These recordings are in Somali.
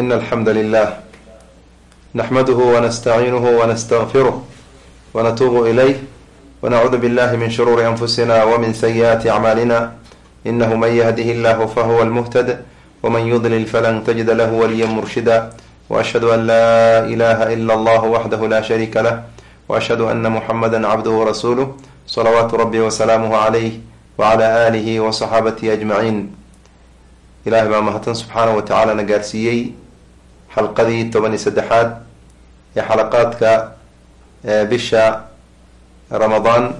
إن الحمد لله نحمده ونستعينه ونستغفره ونتوب إليه ونعوذ بالله من شرور أنفسنا ومن سيئات أعمالنا إنه من يهده الله فهو المهتد ومن يضلل فلن تجد له وليا مرشدا وأشهد أن لا إله إلا الله وحده لا شريك له وأشهد أن محمدا عبده ورسوله صلوات ربي وسلامه عليه وعلى آله وصحابته أجمعين ilahay ما mahadsan سبحانه وتعالى tacaala xalqadii toban iyo saddexaad ee xalaqaadka bisha ramadaan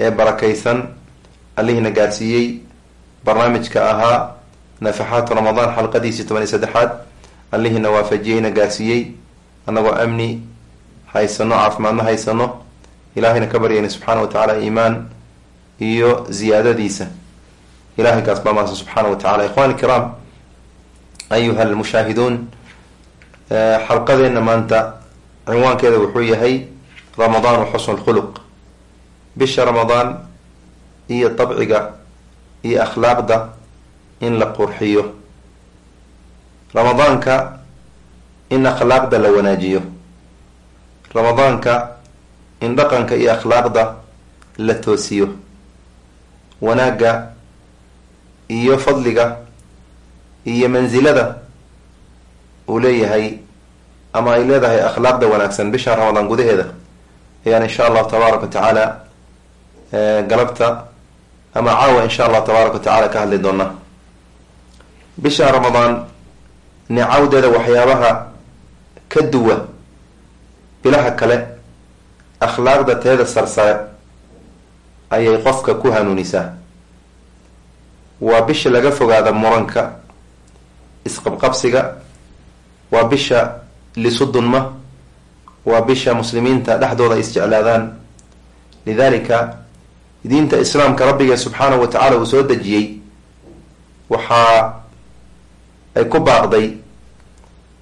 ee barakaysan allihina gaarsiiyey barnaamijka ahaa nafaxaat ramadaan xalqadiisii toban iyo saddexaad allihina waafajiyeyna gaarsiiyey annagoo amni haysano caafimaadna haysano ilaahayna ka baryayna subxaana wa tacaala iimaan iyo ziyaadadiisa. Ilahay kaas baa mahadsan subxaana wa tacala ikhwani kiraam ayuha almushaahiduun xalqadeena maanta cinwaankeeda wuxuu yahay ramadaan wa xusnu lkhuluq bisha ramadaan iyo dabciga iyo akhlaaqda in la qurxiyo. Ramadaanka in akhlaaqda la wanaajiyo. Ramadaanka in dhaqanka iyo akhlaaqda la toosiyo. Wanaagga iyo fadliga iyo mansilada uu leeyahay ama ay leedahay akhlaaqda wanaagsan bisha ramadaan gudaheeda. Ayaan insha allahu tabaaraka wa tacaala galabta ama caawa insha allahu tabaaraka wa tacaala ka hadli doonaa. Bisha ramadaan nicawdeeda waxyaabaha ka duwa bilaha kale akhlaaqda teeda sarsare ayay qofka ku hanuunisaa. Waa bisha laga fogaada muranka isqabqabsiga waa bisha lisudunma waa bisha muslimiinta dhexdooda ay isjeclaadaan. Lidalika diinta islaamka rabbigee subxaanahu wa tacaala uu soo dejiyey waxaa ay ku baaqday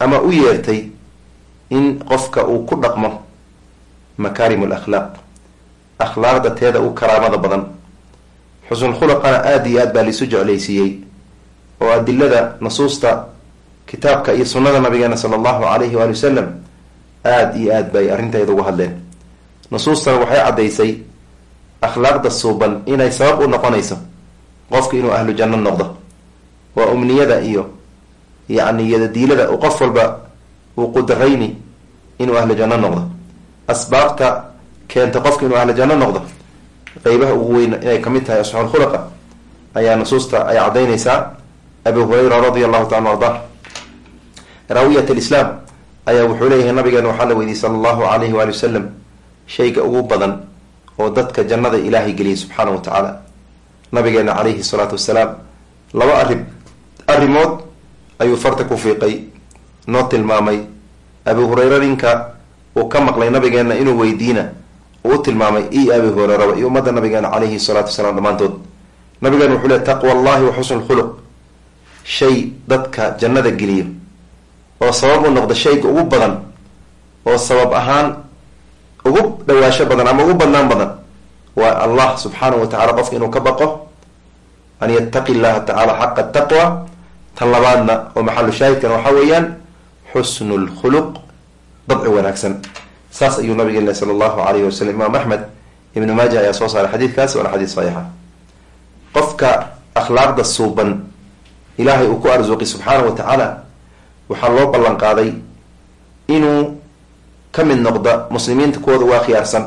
ama u yeertay in qofka uu ku dhaqmo makaarim alakhlaaq akhlaaqda teeda u karaamada badan. Xusnul khulaqana aada iyo aad baa laisu jeclaysiiyey oo adilada nusuusta kitaabka iyo sunnada nabigeena sala allahu alayhi waali wasalam aada iyo aad bay arrinteeda uga hadleen. Nusuustana waxay caddaysay akhlaaqda suuban inay sabab u noqonayso qofka inuu ahlu janno noqdo. Waa umniyada iyo yacni yadadiilada u qof walba uu qudarayni inuu ahlu janno noqdo. Asbaabta keenta qofka inuu ahlu janno noqdo qeybaha ugu weyn inay ka mid tahay asxaab khulaqa ayaa nusuusta ay caddaynaysaa abu hurayra radia allahu taala arda raawiyat alislaam ayaa wuxuu leeyahay nabigeena waxaa la weydiiyey sala allahu alayhi waali wasalam shayga ugu badan oo dadka jannada ilaahay geliyay subxaana wa tacaala nabigeena calayhi salaatu wasalaam laba arib arrimood ayuu farta ku fiiqay noo tilmaamay. Abu hurayra ninka uu ka maqlay nabigeena inuu weydiina u tilmaamay i abi horeeraba iyo ummadda nabigeena calayhi salaatu wasalaam dhammaantood. Nabigeena wuxuu le taqwa allahi wa xusnu lkhuluq shay dadka jannada geliyo oo sabab u noqda shayga ugu badan oo sabab ahaan ugu dhawaasho badan ama ugu badnaan badan waa allah subxaanahu wa tacala qofka inuu ka baqo an yattaqi llaha tacaala xaqa taqwa. Tan labaadna oo maxalu shaahidkan waxaa weeyaan xusnu lkhuluq dabci wanaagsan. Saas ayuu nabigeen sala allahu alayhi wasalam imaam axmed ibnu maaja ayaa soo saaray xadiidkaas waana xadiid saxiixa. Qofka akhlaaqda suuban ilaahay uu ku arsuqi subxaanahu wa tacaala waxaa loo ballan qaaday inuu ka mid noqda muslimiinta kuwooda uga khiyaarsan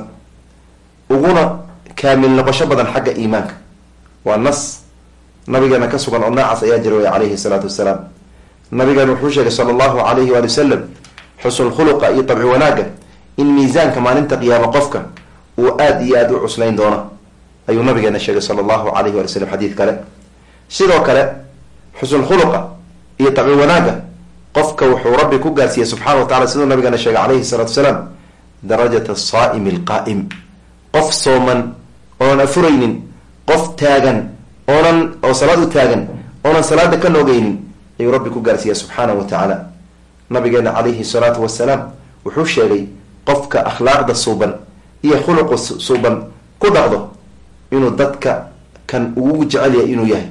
uguna kaamil noqosho badan xagga iimaanka. Waa nas nabigeena ka sugan oo noocaas ayaa jira way calayhi salaatu wasalaam. Nabigeena wuxuu sheegay sala allahu alayhi waali wasalam xusnul khuluqa iyo dabci wanaagga in miisaanka maalinta qiyaamo qofka uu aada iyo aada u cuslayn doono ayuu nabigeena sheegay sala allahu alayhi wali slam xadiid kale. Sidoo kale xusnul khuluqa iyo dabci wanaagga qofka wuxuu rabbi ku gaarsiiyey subxana wa tacala siduu nabigeena sheegay calayhi salaatu wasalaam darajata asaa'imi alqaa'im. Qof sooman oonan afuraynin. Qof taagan oonan oo salaad u taagan oonan salaada ka noogeynin ayuu rabbi ku gaarsiiya subxaana wa tacaala. Nabigeena calayhi salaatu wasalaam wuxuu sheegay qofka akhlaaqda suuban iyo khuluqa suuban ku dhaqdo inuu dadka kan ugu jecel yahay inuu yahay.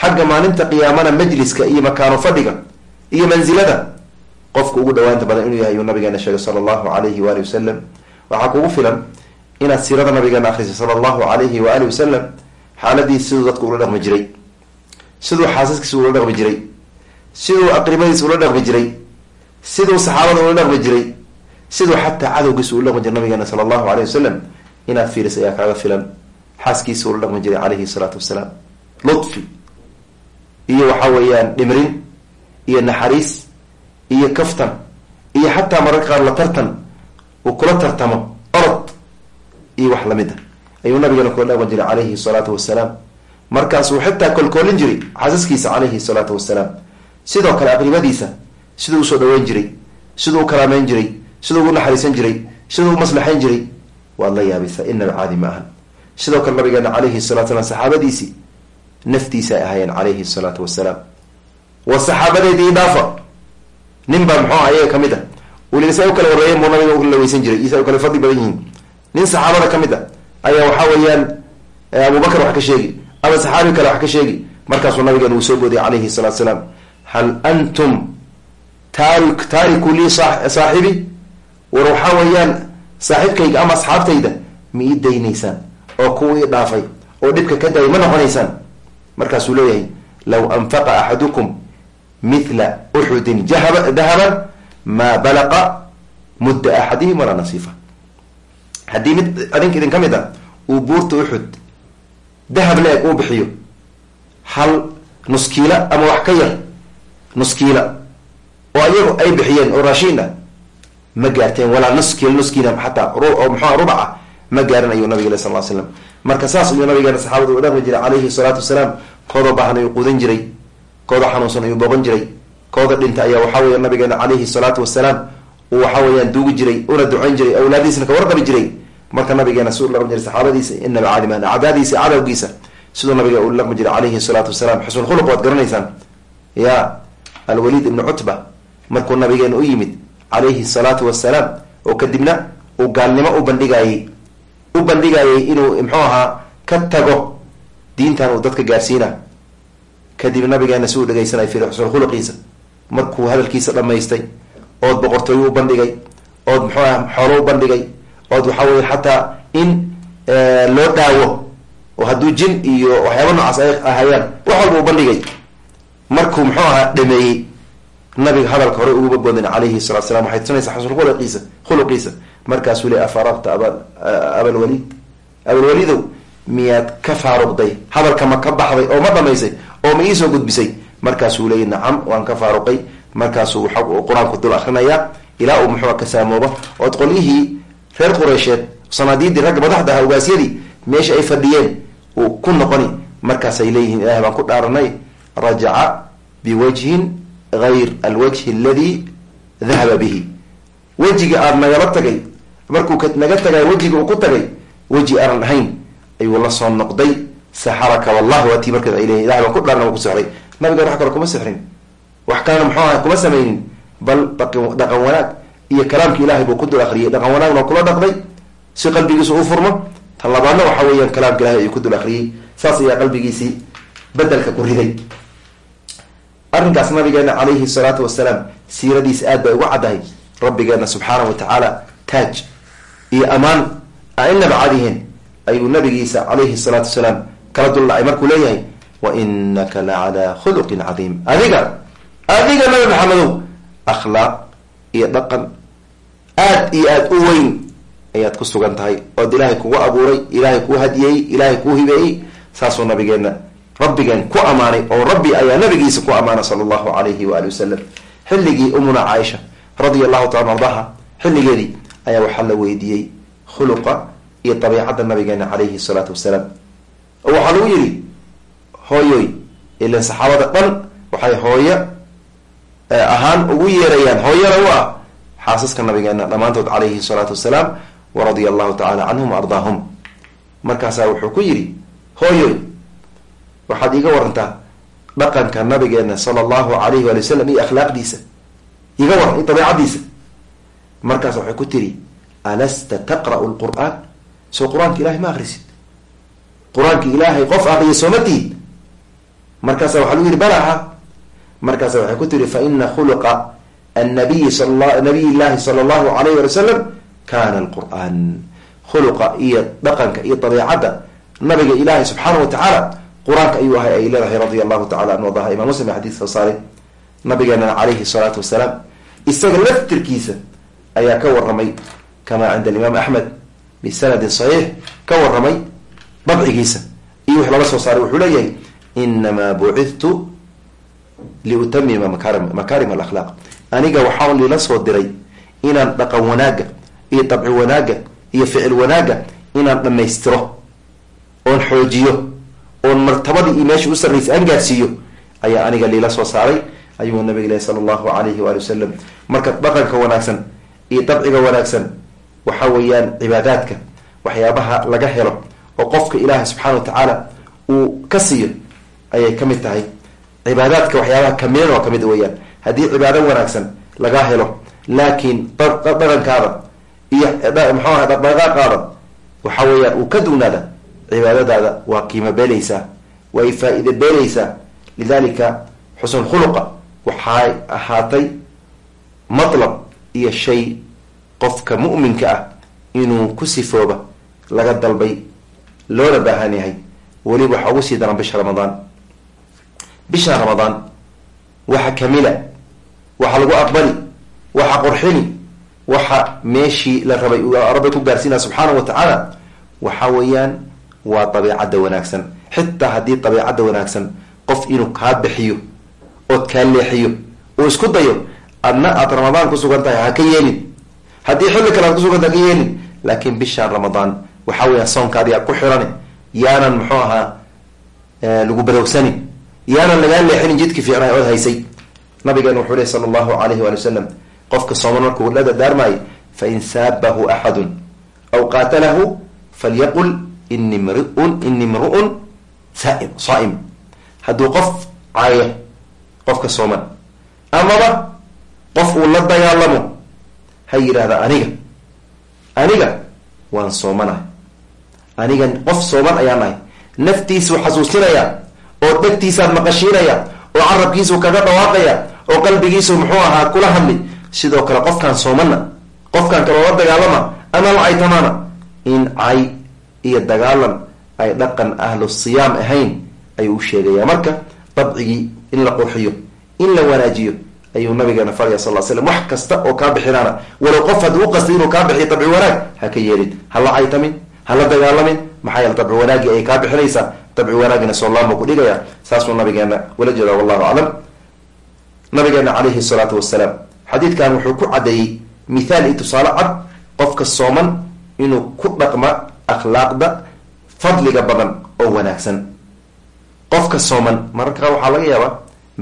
Xagga maalinta qiyaamana majliska iyo makaano fadhiga iyo mansilada qofka ugu dhawaanta badan inuu yahay ayuu nabigeena sheegay sala allahu alayhi waali wasalam waxaa kugu filan inaad siirada nabigeena akrisay sala allahu alayhi waali wasalam xaaladiis siduu dadka ula dhaqmi jiray. Siduu xaasaskiisa ula dhaqmi jiray. Siduu aqribadiisa ula dhaqmi jiray. Siduu saxaabada ula dhaqmi jiray. Siduu xataa cadowgiisa ula dhaqmi jiray nabigeena sala allahu alayh wasalam inaad fiiris ayaa kaaga filan. Xaaskiisa ula dhaqmi jiray calayhi salaatu wasalaam. Ludfi iyo waxa weeyaan dhimrin iyo naxariis iyo kaftan iyo xataa mararka qaar la tartan uu kula tartamo orod iyo wax la mid a ayuu nabigeena kula dhaqmi jiray calayhi salaatu wasalaam markaasuu xitaa kolkoolin jiray xaasaskiisa calayhi salaatu wasalaam sidoo kale aqribadiisa siduu u soo dhaweyn jiray siduu u kalaameyn jiray siduu ugu naxariisan jiray siduu u maslaxayn jiray waad la yaabaysaa inaba caadi ma ahan. Sidoo kale nabigeena calayhi salatu salam saxaabadiisii naftiisa ay ahaayeen calayhi salaatu wasalaam wa saxaabadeedii dhaafa. Nin baa muxuu ayaga ka mid a. Weliba sa u kala horeeyen buu nabiga u laweysan jiray. Isa u kale fadli badan yihiin. Nin saxaabada ka mid a ayaa waxaa weeyaan abubakar wax ka sheegi ama saxaabi kale wax ka sheegi. Markaasuu nabigeena uu soo boodiyay calayhi salatu salaam. Hal antum taari taariku lii saaxibi? War waxaa weeyaan saaxiibkayga ama asxaabtayda ma ii daynaysaan oo kuwa ii dhaafay oo dhibka ka daayay ma noqonaysaan. Markaasuu leeyahay law anfaqa axadukum mithla uxudin dahaban maa balaqa mudda axadihim walaa nasiifa haddii mid adinka idin ka mid a uu buurta uxud dahab le-eg uu bixiyo hal nuskiila ama wax ka yar nuskiila oo ayagu ay bixiyeen oo raashiin ah ma gaarteen walaa nuskiil nuskiina xataa oo muxua rubaca ma gaarin ayuu nabig sal slam marka saas ayuu nabigeena saxaabada u dhaqmi jiray calayhi salaatu wasalaam kooda baahan ayuu quudan jiray kooda xanuunsan ayuu booqan jiray. Kooda dhinta ayaa waxaa weya nabigeena calayhi salaatu wasalaam uu waxa weeyaan duugi jiray una ducayn jiray awlaadiisna ka warqabi jiray. Marka nabigeena si u dhaqmi jiray saxaabadiisa inaba caadiman acdaadiisa cadowgiisa siduu nabiga u dhaqmi jiray calayhi salaatu wasalaam xusn khuluq waad garanaysaan. Ya alwaliid ibnu cutba markuu nabigeena u yimid calayhi salaatu wasalaam oo kadibna uu gaalnimo u bandhigaayey u bandhigaayay inuu muxuu ahaa ka tago diintan uu dadka gaarsiina kadib nabigeena si uu dhegaysanay fir xusn khuluqiisa markuu hadalkiisa dhamaystay ood boqortooyo u bandhigay ood muxuu aha xoolo u bandhigay ood waxaa weye xataa in loo dhaawo oo hadduu jin iyo waxyaaba noocaas ay ahayaan wax walba u bandhigay. Markuu muxuu ahaa dhameeyey nabiga hadalka hore uguba boodin calayhi salatu salam waxay tusinaysaa xusn khuluqiisa khuluqiisa markaasuu le afaraqta aba abalwaliid abalwaliidow miyaad ka faaruqday hadalka ma ka baxday oo ma dhamaysay oo ma iisoo gudbisay. Markaasuu leeyay nacam waan ka faaruqay. Markaasuu qur'aanku dul akrinayaa ilaa uu muxua ka saamoobo ood qolyihii reer qureysheed sanaadiidii ragga madaxda aha ogaasyadii meesha ay fadhiyeen uu ku noqoni. Markaasay leeyihiin ilaah baan ku dhaaranay. Rajaca biwajhin gayr alwajhi aladi dahaba bihi. Wejiga aada nagala tagay markuu naga tagay wejiga uu ku tagay weji aanan ahayn ayuu la soo noqday saxaraka wallah waatii markaas ay leeyihiin ku dhaarna waa ku sixray nabigan wax kale kuma sixrin. Wax kalena muxuu aha kuma samaynin. Bal dhaqan wanaag iyo kalaamka ilahay buu ku dul akriyay dhaqan wanaagna kula dhaqday si qalbigiisu u furmo tan labaadna waxa weeyaan kalaamka ilahay ayuu ku dul akriyay saas ayaa qalbigiisii bedelka ku riday. Arrinkaas nabigeena calayhi salaatu wasalaam siiradiisa aad bay uga caddahay. Rabbigeena subxaanahu wa tacaala taaj iyo ammaan ainaba cadiheen ayuu nabigiisa calayhi salaatu wasalaam kala dullacay markuu leeyahay wa inaka la calaa khuluqin cadiim. Adiga adiga nabi maxamedow akhlaaq iyo dhaqan aad iyo aad u weyn ayaad ku sugan tahay ood ilaahay kugu abuuray ilaahay kuu hadiyey ilaahay kuu hibeeyey saasuu nabigeena rabbigeen ku amaanay oo rabbi ayaa nabigiisa ku amaana sala allahu alayhi waali wasalam xilligii umuna caaisha radia allahu taala ardaha xilligeedii ayaa waxaa la weydiiyey khuluqa iyo dabiicadda nabigeena calayhi salaatu wasalaam oo waxaa lagu yidhi hooyoy ilan saxaabada dhan waxay hooyo ahaan ugu yeerayaan. Hooyana u ah xaasaska nabigeena dhammaantood calayhi salaatu wasalaam wa radia allahu tacala canhum ardaahum. Markaasaa wuxuu ku yidhi hooyoy waxaad iiga warantaa dhaqanka nabigeena sala allahu alayhi waali wasalam iyo akhlaaqdiisa iga waran iyo dabeicadiisa markaas waxay ku tiri alasta taqra'u lqur'aan soo qur'aanka ilahay ma akrisid qur'aanka ilaahay qof akriya sooma tihid markaasa waxaa lagu yihi balaha markaas waxay ku tiri fa ina khuluqa annabiyi nabiy llahi sala allahu alayh wali wasalam kana alqur'an khuluqa iyo dhaqanka iyo dabeicadda nabiga ilaahay subxaana wa tacaala qur'aanka ayuu ahay ay leedahay radia allahu tacala an wadaha imam muslim xadiis soo saaray. Nabigeenana calayhi salaatu wasalaam isaga laftirkiisa ayaa ka waramay kama cinda alimaam axmed bisanadin saxiix ka waramay dabcigiisa iyo wix laga soo saaray wuxuu leeyahay inamaa bucidtu liutamima makaarim alakhlaaq. Aniga waxaan lila soo diray inaan dhaqan wanaagga iyo dabci wanaagga iyo ficil wanaagga inaan dhammaystiro oon xoojiyo oon martabadii iyo meesha u sarraysa aan gaarsiiyo ayaa aniga liila soo saaray ayuu nabiga ilahi sala allahu alayhi waali wasalam marka dhaqanka wanaagsan iyo dabciga wanaagsan waxa weeyaan cibaadaadka waxyaabaha laga helo oo qofka ilaahay subxaana wa tacaala uu ka siiyo ayay ka mid tahay. Cibaadaadka waxyaabaha kamidana waa ka mid weeyaan haddii cibaado wanaagsan laga helo laakiin dhaqankaada iyo muxuu aha dhaqdhaqaaqaada waxa weeyaan uu ka dugnaada cibaadadaada waa qiimo beelaysaa way faa-ide beelaysaa lidalika xusn khuluqa waxay ahaatay matlab iyo shay qofka mu'minka ah inuu ku sifooba laga dalbay loona baahan yahay. Weliba waxaa ugu sii daran bisha ramadaan. Bisha ramadaan waxa kamila waxa lagu aqbali waxa qurxini waxa meeshii la rabay rabbi ku gaarsiinaya subxaana wa tacaala waxa weeyaan waa dabiicadda wanaagsan. Xitaa haddii dabiicadda wanaagsan qof inuu kaa bixiyo ood kaa leexiyo uu isku dayo adna aad ramadaan kusugan tahay ha ka yeelin. Haddii xilli kale aad kusugan tahay haka yeelin. Laakiin bishaan ramadaan waxa weeyaan soonkaadi aad ku xirane yaanan muxuu ahaa lagu badowsanin yaanan lagaa leexinin jidki fiicnay ood haysay. Nabigeena wuxuu leh sala allahu alayhi waali wasalam qofka sooman markuu la dardaarmaayo fain saabahu axadun aw qaatalahu falyaqul ini mriun ini mru'un saaim saaim. Hadduu qof caayo qofka sooman amaba qof uu la dagaalamo ha yidhaahda aniga aniga waan soomanahay aniga qof sooman ayaan nahay naftiisuu xasuusinaya oo dhegtiisaad maqashiinaya oo carabkiisuu kaga dhawaaqaya oo qalbigiisu muxuu ahaa kula hadli. Sidoo kale qofkaan soomana qofkaan kaloo la dagaalama ama la caytamaana. In cay iyo dagaalan ay dhaqan ahlu siyaam ahayn ayuu u sheegaya marka dabcigii in la qurxiyo in la wanaajiyo ayuu nabigeena faraya sal slam wax kasta oo kaa bixinaana walow qof hadduu u qastay inuu kaa bixiyo dabci wanaag ha ka yeelin ha la caytamin ha la dagaalamin maxaa yeele dabci wanaagii ay kaa bixinaysaa dabci wanaagina soolaanbuu ku dhigaya saasuu nabigeena ula jeeda wallahu aclam. Nabigeena calayhi salaatu wasalaam xadiidkan wuxuu ku caddeeyey mithaal iyo tusaale cad qofka sooman inuu ku dhaqma akhlaaqda fadliga badan oo wanaagsan. Qofka sooman mararka qaar waxaa laga yaabaa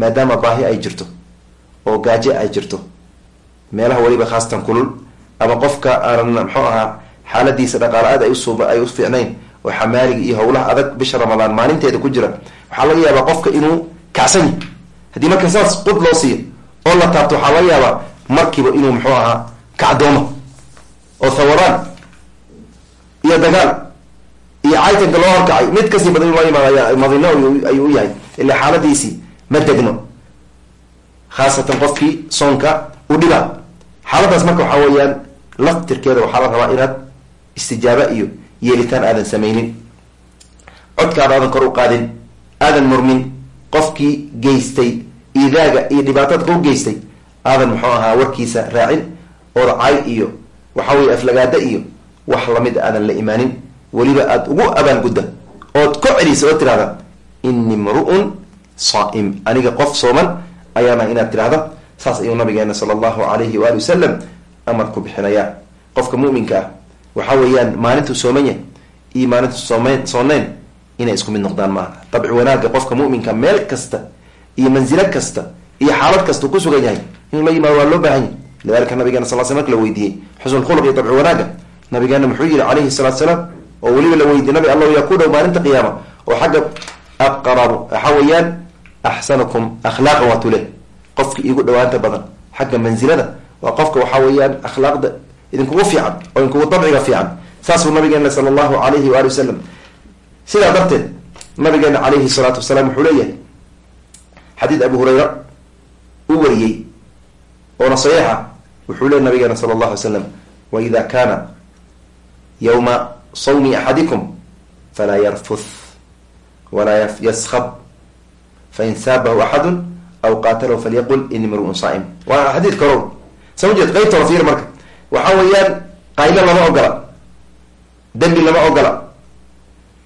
maadaama baahi ay jirto oo gaajo ay jirto meelaha weliba khaasatan kulul ama qofka aanan muxuu ahaa xaaladiisa dhaqaale aad ay usuub ay u fiicnayn oo xamaaliga iyo howlaha adag bisha ramadaan maalinteeda ku jira. Waxaa laga yaabaa qofka inuu kacsan yahy haddii marka saas qud loo siiyo oo la taabto waxaa laga yaabaa markiiba inuu muxuu ahaa kacdoomo oo thawraan iyo dagaal iyo caytanka loo horkacay. Mid ka sii badan in loo imaad madino ayuu u yahay. Ilaa xaaladiisii ma degno. Khaasatan qofkii soonka u dhibaa xaaladaas marka waxaa weeyaan laftirkeeda waxaa la rabaa inaad istijaaba iyo yeelitaan aadan samaynin. Codkaada aadan kor u qaadin aadan murmin qofkii geystay idaaga iyo dhibaatadka u geystay aadan muxuu ahaa warkiisa raacin ood cay iyo waxa weye aflagaada iyo wax la mid aadan la imaanin. Weliba aada ugu abaalgudda ood ku celisa oo tirahda ini mru'un saaim. Aniga qof sooman ayaana inaad tirahda saas ayuu nabigeena sala allahu alayhi waali wasalam amar ku bixinayaa. Qofka muminka ah waxa weeyaan maalintuu sooman yahay iyo maalintu soomn sooneyn inay isku mid noqdaan maaha. Dabci wanaagga qofka muminka meel kasta iyo mansilo kasta iyo xaalad kasta uu ku sugan yahay inuu la yimaado waa loo baahan yahy lidalika nabigeena sal sl marka la weydiiyey. Xusn khuluq iyo dabci wanaagga. Nabigeena muxuu yihi calayhi salatu salaam oo weliba la weydiye nabi alla yaa ku dhow maalinta qiyaama oo xagga aqrabu waxa weeyaan axsanukum akhlaaqan waa tule qofka iigu dhawaanta badan xagga mansilada waa qofka waxa weeyaan akhlaaqda idinkugu fiican oo idinkugu dabciga fiican. Saasuu nabigeena sala allahu alayhi waali wasalam sidaa darteed nabigeena calayhi salaatu wasalaam wuxuu leeyahay xadiid abu hurayra wariyey oona saxiixa wuxuu leey nabigeena sala allahu alay slam waida kaana yowma sawmi axadikum falaa yarfuth walaa yaskab fain saabahu axadu aw qaatalahu falyaqul ini mruun saaim. Waa xadiid karow sama jeed qaybta la marka waxa weeyaan qaylo lama ogola. Dembi lama ogola.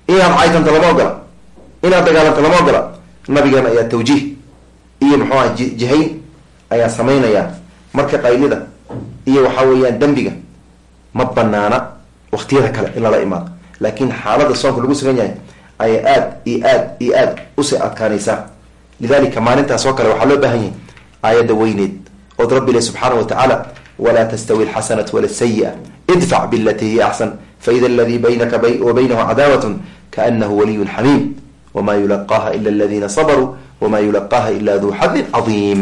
Inaad caytanto lama ogola. Inaad dagaalanto lama ogola. Nabigeena ayaa tawjiih. Iyo muxuu aha jihayn ayaa samaynayaa marka qaylida iyo waxa weeyaan dembiga ma banaana waktiyada kale in lala imaado laakin xaalada soonka lagu sugan yahay ayaa aad iyo aad iyo aad u sii adkaanaysaa lidalika maalintaas oo kale waxaa loo baahan yahay aayadda weyneed. Ood rabbi le subxaana wa tacaala walaa tastawi alxasanatu wala sayi-a idfac bilati hiya axsan faida aladii baynaka wa baynahu cadaawat kaanahu waliyun xamiim wma yulaqaaha ila aladiina sabaruu wama yulaqaaha ila duu xadin cadiim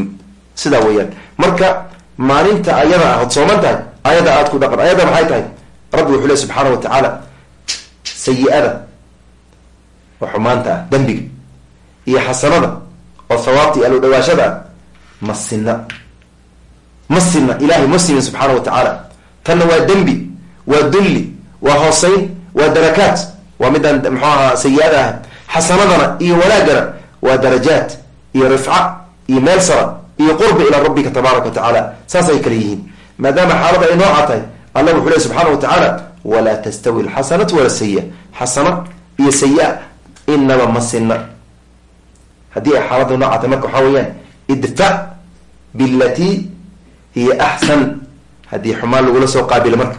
sidaa weeyaan marka maalinta ayada ah ood sooman tahay ayada aad ku dhaqan ayada maxay tahay rabbi wuxuu le subxaana wa tacaala sayi-ada oo xumaanta ah dembiga iyo xasanada oo thawaabta alo dhawaashada ah ma sinna ilahay ma simin subxaana wa tacaala tanna waa dembi waa dulli waa hooseyn waa darakaat waa midaan muxuu ahaa sayi-ada ah xasanadana iyo wanaagana waa darajaat iyo rifca iyo meel sara iyo qurbi ilaa rabbika tabaaraka wa tacaala saasay kale yihiin. Maadaama xaalada ay nooca tahay alla wuxuu ley subxaana wa tacaala walaa tastawi alxasanatu wala sayi-a xasana iyo sayi-a inaba ma sinna haddii ay xaalada nooca tahay marka waxaa weeyaan idfac bilatii hiya axsan haddii xumaan lagula soo qaabilo marka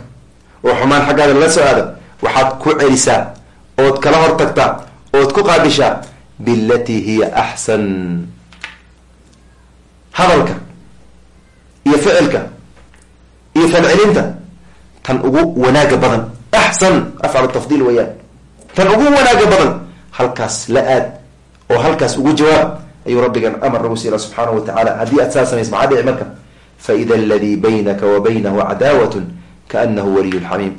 oo xumaan xaggaada lala soo aado waxaad ku celisaa ood kala hor tagtaa ood ku qaabishaa bilatii hiya axsan hadalka iyo ficilka iyo falcelinta tan ugu wanaaga badan. Axsan afcal tafdiil weeyaan. Tan ugu wanaaga badan halkaas la aad oo halkaas ugu jawaab ayuu rabbigan amar nagu siila subxaanahu wa tacaala haddii aad saa samays maxaa dhici marka faida aladii baynaka wa baynahu cadaawatun kaanahu waliyun xamiim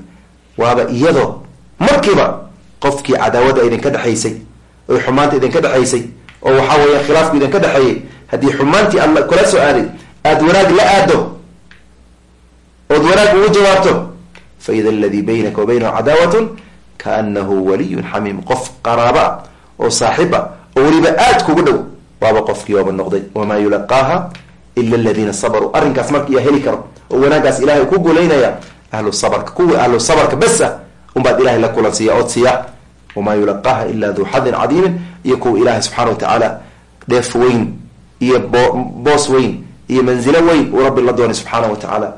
waaba iyadoo markiiba qofkii cadaawada idinka dhexaysay oo xumaanta idinka dhexaysay oo waxaa weya khilaafku idinka dhexeeyay haddii xumaantii alla kula soo aaday aada wanaag la aado ood wanaag ugu jawaabto faida aladii baynaka wa baynahu cadaawatun kaanahu waliyun xamiim qof qaraabo ah oo saaxib ah oo weliba aad kugu dhow waaba qofkii ooba noqday wamaa yulaqaaha ila aladiina sabaruu arrinkaas marka heli karo oo wanaagaas ilahay ku guulaynaya ahlu sabarka kuwii ahlu sabarka besa unbaad ilahay la kulan siiya ood siiya. Wamaa yulaqaaha ila duu xadin cadiimin iyo kuwa ilaahay subxana wa tacaala dheef weyn iyo boos weyn iyo manzilo weyn uu rabbi la doonay subxaana wa tacaala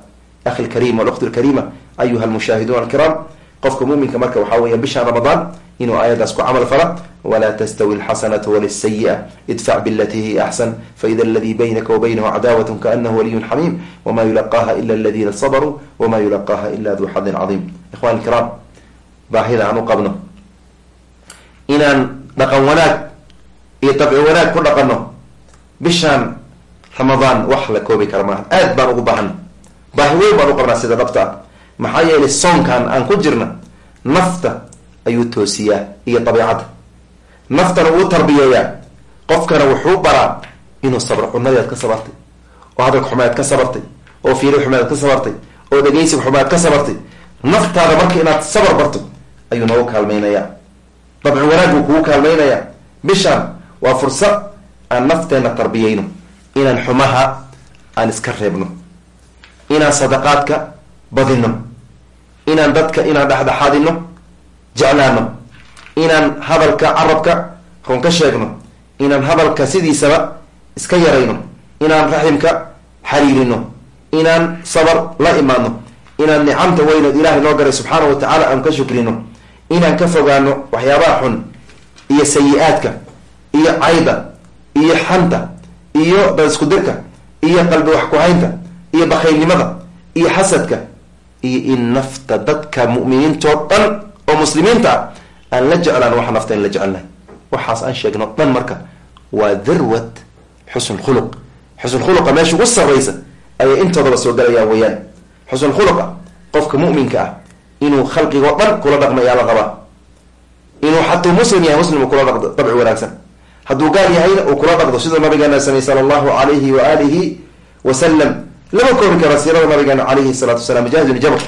akhi lkariim walukht lkariima ayuha almushaahiduuna alkiraam qofka muminka marka waxaa weya bishaan ramadaan inuu aayadaas ku camal fala walaa tastawi alxasanatu wala sayi-a idfac bilatii hiya axsan faida aladii baynaka wa baynahu cadaawat kaanahu waliyun xamiim wama yulaqaaha ila aladiina sabaruu wama yulaqaaha ila duu xadin cadiim ikhwani ilkiraam baahida aan u qabno inaan dhaqan wanaag iyo dabci wanaag ku dhaqano bishaan ramadaan wax la koobi kara maaha. Aad baan ugu baahana baahi weyn baan u qabnaa sida dhabta. ah maxaa yeelay soonkan aan ku jirna nafta ayuu toosiyaa iyo dabiicadda. Naftana wuu tarbiyeeyaa qofkana wuxuu baraa inuu sabro cunadii ka sabartay oo hadalka xumaad ka sabartay oo fiiri xumaad ka sabartay oo dhegeysiga xumaad ka sabartay. Naftaada marka inaad sabar barto ayuu noogu kaalmaynayaa. Dabci wanaag buu kugu kaalmaynayaa. Bishaan waa fursad aan nafteenna tarbiyeyno inaan xumaha aan iska reebno inaan sadaqaadka badino inaan dadka inaan dhexdhexaadino jeclaano inaan hadalka carabka run ka sheegno. Inaan hadalka sidiisaba iska yarayno. Inaan raximka xariirino inaan sabar la imaadno inaan nicamta weynood ilaahay noo garay subxaana wa tacaala aan ka shukrino. Inaan ka fogaano waxyaabaha xun iyo sayi-aadka iyo cayda iyo xanta iyo daiskudirka iyo qalbi wax ku-haynta iyo bakaylnimada iyo xasadka iyo in nafta dadka mu'miniintoo dhan oo muslimiinta ah aan la jeclaan waxa nafta in la jecelnahay waxaas aan sheegno dhan marka waa darwat xusn khuluq. Xusn khuluqa meesha ugu sarraysa ayay intoodaba soo galayaan weeyaan. Xusn khuluqa qofka mu'minka ah inuu khalqigoo dhan kula dhaqma ayaa la qabaa inuu xatuu muslim yahay muslim kula dhaqdo dabci wanaagsan. Hadduu gaal yahayna uu kula dhaqdo siduu nabigeena samey sala allahu alayhi wa alihi wasalam lama koobi kara siirada nabigeena calayhi salaatu wasalaam mujaahid bn jabr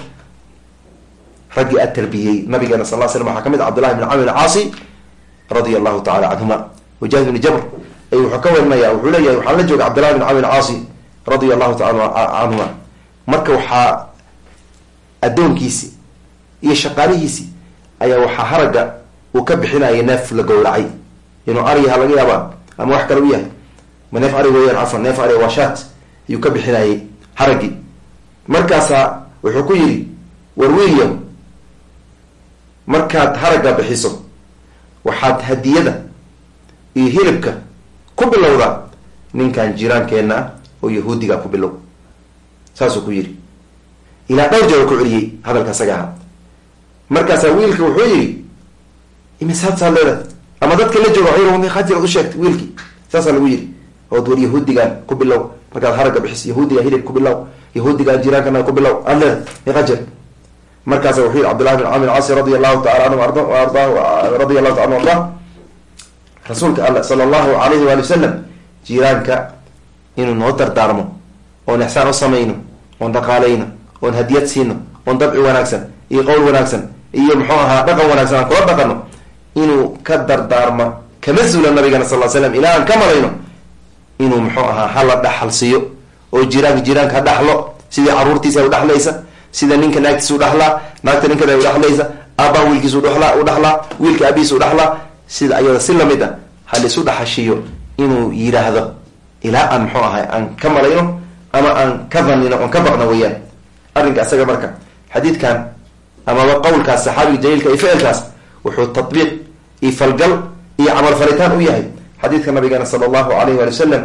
raggii atarbiyey nabigeena sal l slam waxaa ka mid cbdullahi bn camr caasi radia allahu tacala canhuma mujaahid bn jabr ay wuxuu ka warinaya wuxuu leeyahay waxaan la jooga cabdullahi bn camr caasi radia allahu taala canhuma marka waxaa addoonkiisi iyo shaqaalihiisi ayaa waxaa haragga uu ka bixinaya neef la gowracay. Inuu ariha laga yaabaa ama wax kale u yahay. Ma neef ari weyaan cafan neef ari waa shaat ayuu ka bixinayay haraggii markaasaa wuxuu ku yidhi war william markaad haragga bixiso waxaad hadiyada iyo hilibka ku bilowdaa ninkan jiraankeenna ah oo yahuudiga ku bilow. Saasuu ku yidhi. Ilaa dhowr jeer ku celiyey hadalka isaga ahaa. Markaasaa wiilka wuxuu yidhi imisaad saad leedahay ama dadka la jooga hajiraad u sheegtay wiilkii. Saasaa lagu yidhi ood war yahuudigan ku bilow markaad haragga bixiso yahuudiga hilib ku bilow yahuudigan jiraankana ku bilow aad leedahay miqa jer markaasa wuxuu yihi cbdullahi bin camr caasi radi allahu taala anhu ardahu radia allahu taala ardah rasuulka alla sala allahu alayhi waali wasalam jiraanka inuu noo dardaarmo oon ixsaan u samayno oon dhaqaaleyno oon hadiyad siino oon dabci wanaagsan iyo qowl wanaagsan iyo muxuu ahaa dhaqan wanaagsan aan kula dhaqano inuu ka dardaarma kama zuula nabigana sal l slam ilaa aan ka malayno inuu muxuu ahaa hala dhaxal siiyo oo jiraanka jiraanka ha dhaxlo sidii caruurtiisa u sida ninka naagtiisa u naagta ninkada u dhaxlaysa aabbaha wiilkiisa u dhaxlaa wiilka aabihiisa u sida ayada si la mid a halisu dhaxashiyo inuu yidhaahdo ilaa aan muxuu ahay aan ka malayno ama aan ka danino oon ka baqno weeyaan. Arrinka isaga marka xadiidkan amaba qowlkaas saxaabiga jaliilka iyo ficilkaas wuxuu tatbiiq iyo falgal iyo camal falitaan u yahay xadiidka nabigeena sala allahu alayh wali wasalam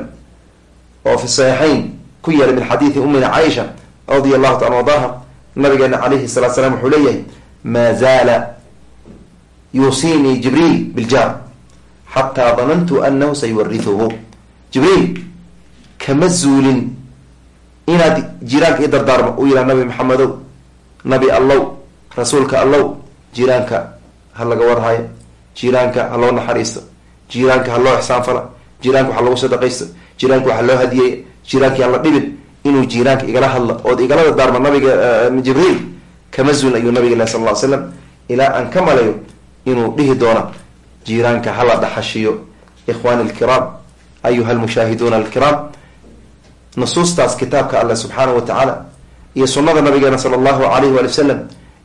oo fi saxiixayn ku yeelay min xadiidi umina caaisha radia allahu taala ardaha nabigeena calayhi salatu salaam wuxuu leeyahay maa zaala yuusiinii jibriil biljaar xataa danantu anahu sayuwarihuhu jibriil kama zuulin inaad jiraanka i dardaarmo u yihaa nabi maxamedow nabi allow rasuulka allow jiraanka ha laga warhayo jiraanka ha loo naxariisto jiraanka ha loo ixsaan fala jiraanka waxa lagu sadaqaysto jiraanka waxa loo hadiyey jiraankii aan la dhibin inuu jiraanka igala hadlo ood igala dardaarmo nabiga jibriil kama zuulin ayuu nabiga ilahi sal ly slam ilaa aan ka malayo inuu dhihi doona jiraanka hala dhaxashiyo. Ikhwani alkiraam ayuha almushaahiduuna alkiraam nusuustaas kitaabka alle subxaanahu wa tacaala iyo sunnada nabigeena sala allahu alayhi waali wasalam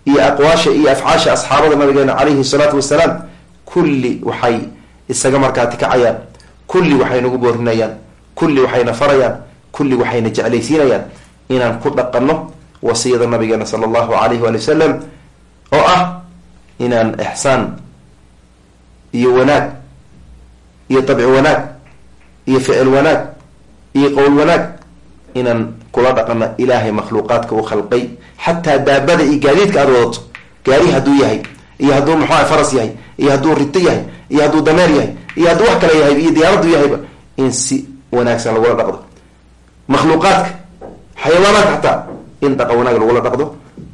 iyo aqwaasha iyo afcaasha asxaabada nabigeena calayhi salaatu wasalaam kulli waxay isaga markaati kacayaan. Kulli waxay nagu boorinayaan kulli waxayna farayaan. Kulli waxayna jeclaysiinayaan inaan ku dhaqanno wasiyada nabigeena sala allahu alayhi waali wasalam oo ah inaan ixsaan iyo wanaag iyo dabci wanaag iyo ficil wanaag iyo qowl wanaag inaan kula dhaqano ilaahay makhluuqaadka u khalqay. Xataa daabada iyo gaadiidka aada wadato gaari hadduu yahay iyo hadduu muxuuha faras yahay iyo hadduu rito yahay iyo hadduu dameer yahay iyo hadduu wax kale yahay iyo diyaaradu yahayba in si wanaagsan lagula dhaqdo. Makhluuqaadka xayawaanaadka xataa in dhaqan wanaag lagula dhaqdo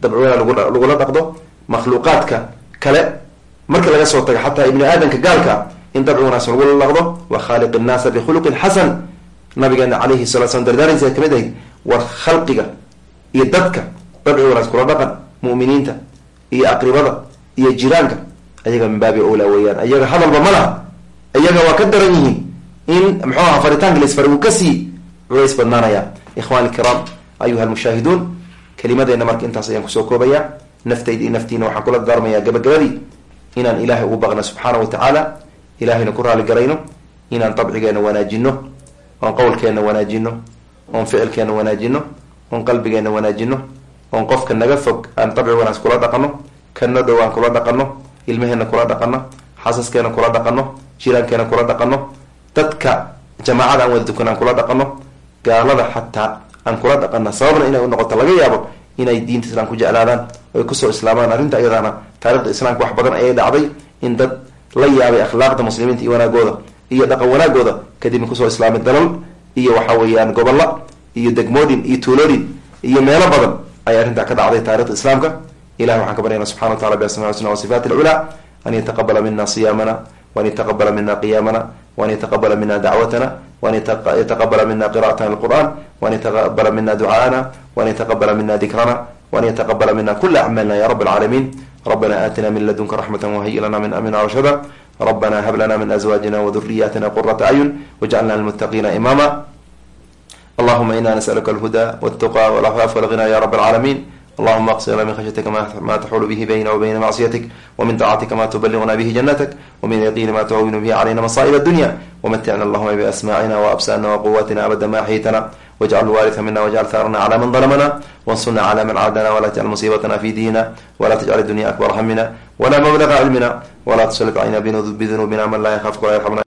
dabci wanaag lagula dhaqdo makhluuqaadka kale marka laga soo tago xataa ibni aadamka gaalka in dabci wanaagsan lagula dhaqdo wa khaaliq innaasa bikhuluqin xasan nabigeena calayhi salatu slam dardaaradiisa ka mid ahayd war khalqiga iyo dadka dabci wanaagsan kula dhaqan mu'miniinta iyo aqribada iyo jiraanka ayaga min baabi owlaa weeyaan. Ayaga hadalba ma ayaga waa ka daran yihiin in muxuu aha faritaanka laisfari uu ka sii culays badnaanaya. Ikhwani alkiraam ayuha almushaahiduun kelimadeena marka intaas ayaan ku soo koobayaa. Naftayda iyo naftiina waxaan kula darmayaa gabagabadii inaan ilaahay ugu baqno subxaana wa tacaala ilahayna ku raali garayno inaan dabcigeena wanaajino oon qowlkeena wanaajino oon ficilkeena wanaajino oon qalbigeena wanaajino oon qofka naga fog aan dabci wanaagsan kula dhaqano kana dhow aan kula dhaqano ilmaheena kula dhaqano xasaskeena kula dhaqano jiraankeena kula dhaqano dadka jamaacada aan wada dukan aan kula dhaqano gaalada xataa aan kula dhaqana sababna inay u noqoto laga yaabo inay diinta islaam ku jeclaadaan oy ku soo islaamaan arrinta iyadaana taarikhda islaamka wax badan ayay dhacday in dad la yaabay akhlaaqda muslimiinta iyo wanaagooda iyo dhaqan wanaagooda kadibna ku soo islaamay dalal iyo waxa weeyaan gobolla iyo degmoodin iyo tuulooyin iyo meelo badan ayay arrintaa ka dhacday taarikhda islaamka ilahi waxaan ka baryana subxana wa tacala biasma husna wa sifaati alculaa an yataqabala mina siyaamana waan yataqabala mina qiyaamana waan yataqabala mina dacwatana وأن يتقبل منا قراءتنا للقرآن وأن يتقبل منا دعاءنا وأن يتقبل منا ذكرنا وأن يتقبل منا كل أعمالنا يا رب العالمين ربنا آتنا من لدنك رحمة وهيئ لنا من أمرنا رشدا ربنا هب لنا من أزواجنا وذرياتنا قرة أعين واجعلنا للمتقين إماما اللهم إنا نسألك الهدى والتقى والعفاف والغنى يا رب العالمين allahuma aqsina min khashyatika maa taxulu bihi bayna wa bayna macsiyatik wamin daacatika ma tuballiguna bihi janatak wamin yaqiini ma tuhawinu bihi calayna masaaib adunya wamaticna allahuma biasmaacina waabsarna waquwatina abada ma axyaytana wajcal waaria mina wajcal thaarna cla man dalamana wansurna cla man cadana walaa tajcal musiibatna fi diinina wala tajcal idunya akbar hamina wala mablaqa cilmina wala tusalit calayna bidunuubina man laa yakhaafka walaa yarxamna